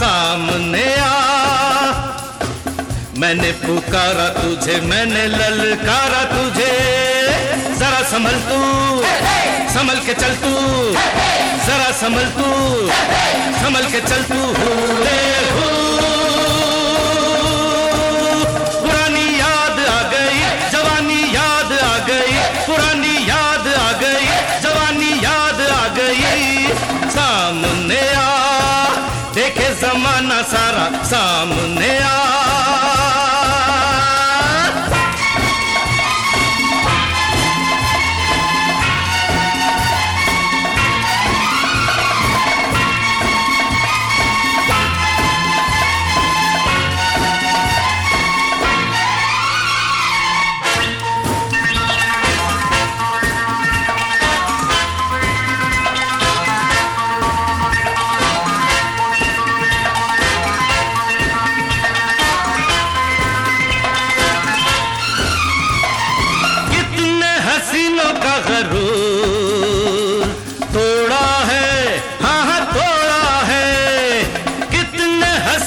सामने आ। मैंने पुकारा तुझे, मैंने ललकारा तुझे। जरा संभल तू, संभल के चल तू। जरा संभल तू, संभल के चल तू। पुरानी सामने आ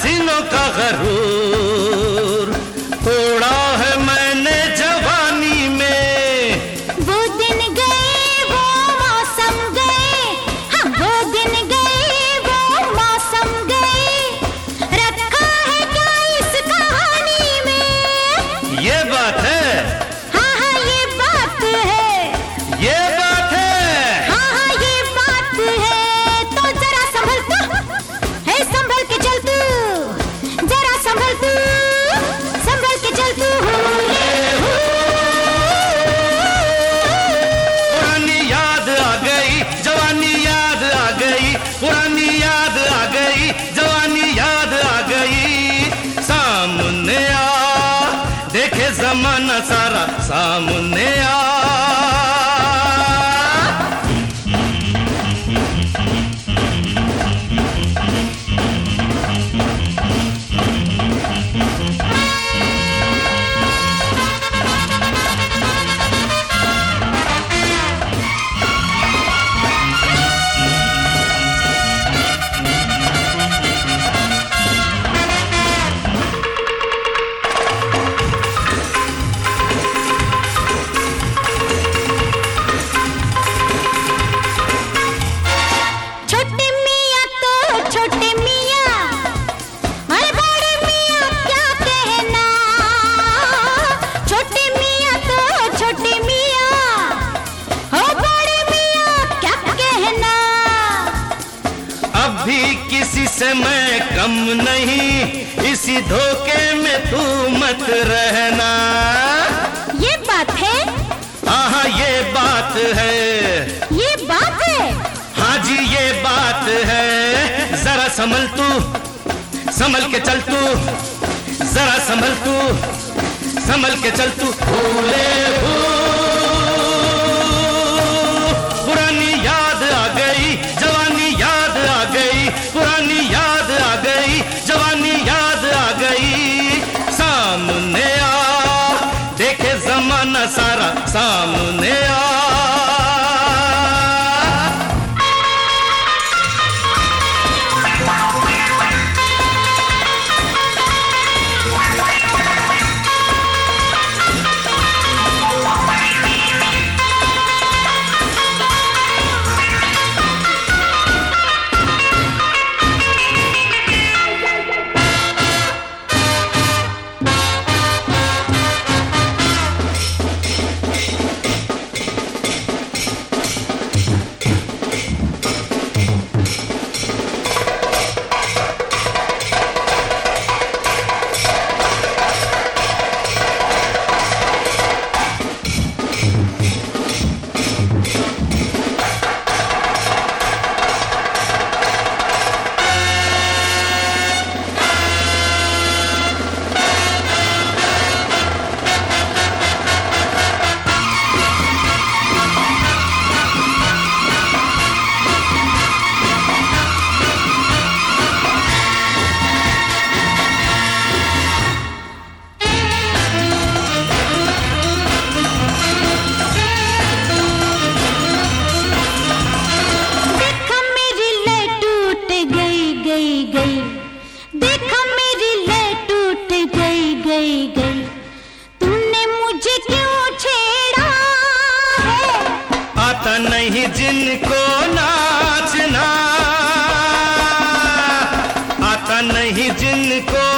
हसीनों का गरूर। जमाना सारा सामने आ से मैं कम नहीं इसी धोखे में तू मत रहना। ये बात है? हाँ ये बात है। ये बात है? हाँ जी ये बात है। जरा संभल तू संभल के चल तू जरा संभल तू संभल के चल तू। भूले भूल पुरानी पुरानी याद आ गई जवानी याद आ गई। सामने आ देखे जमाना सारा सामने नहीं